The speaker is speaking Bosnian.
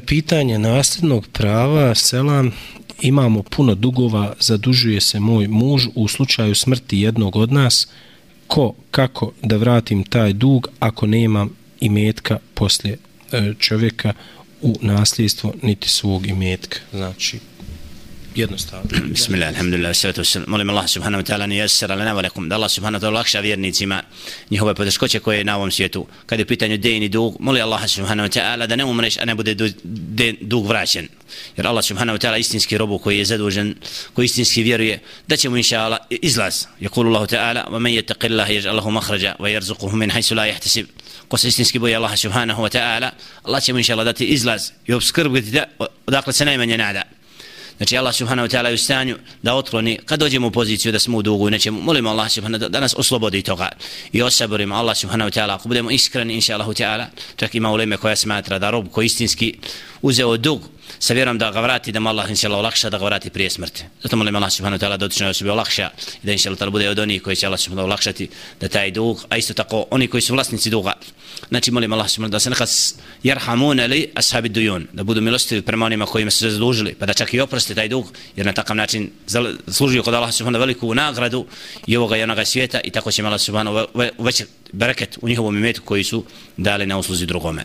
Pitanje nasljednog prava, selam, imamo puno dugova, zadužuje se moj muž u slučaju smrti jednog od nas, ko, kako da vratim taj dug ako nemam imetka poslije e, čovjeka u nasljedstvo niti svog imetka. Znači, jednostavno. Bismillah, alhamdulillah, sve to se molim Allah subhanahu wa ta'ala ni jesser ala nevalekum, da Allah subhanahu wa ta'ala lakša vjernicima njihove poteškoće koje je na ovom svijetu. Kad je pitanje dejn i dug, moli Allah subhanahu wa ta'ala da ne umreš, a ne bude dug vraćen. Jer Allah subhanahu wa ta'ala istinski robu koji je zadužen, koji istinski vjeruje, da će mu inša Allah izlaz. Jakulu Allah ta'ala, wa man yattaqi Allah jež Allahu mahrađa, wa yarzuquhu min hajsu la jahtasib. Ko se istinski boje Allah subhanahu wa ta'ala, Allah će mu inša Allah dati izlaz i obskrbiti da, odakle se najmanje nada. Znači Allah subhanahu wa ta'ala je u stanju da otkloni, kad dođemo u poziciju da smo u dugu i nećemo, molimo Allah subhanahu wa ta'ala da nas oslobodi toga. I osaborimo Allah subhanahu wa ta'ala, ako budemo iskreni inša Allah ta'ala, čak ima uleme koja smatra da rob koji istinski uzeo dug, sa vjerom da ga vrati, da mu Allah inša Allah olakša, da ga vrati prije smrti. Zato molim Allah subhanahu wa ta'ala da otičnoj osobi olakša i da inša Allah bude od onih koji će Allah subhanahu olakšati da taj dug, a isto tako oni koji su vlasnici duga. Znači molim Allah subhanahu da se nekad jerhamun ali ashabi dujun, da budu milostivi prema onima kojima su se zadužili, pa da čak i oprosti taj dug, jer na takav način služuju kod Allah subhanahu veliku nagradu i ovoga i onoga svijeta i tako će Allah subhanahu veći bereket u njihovom imetu koji su dali na usluzi drugome.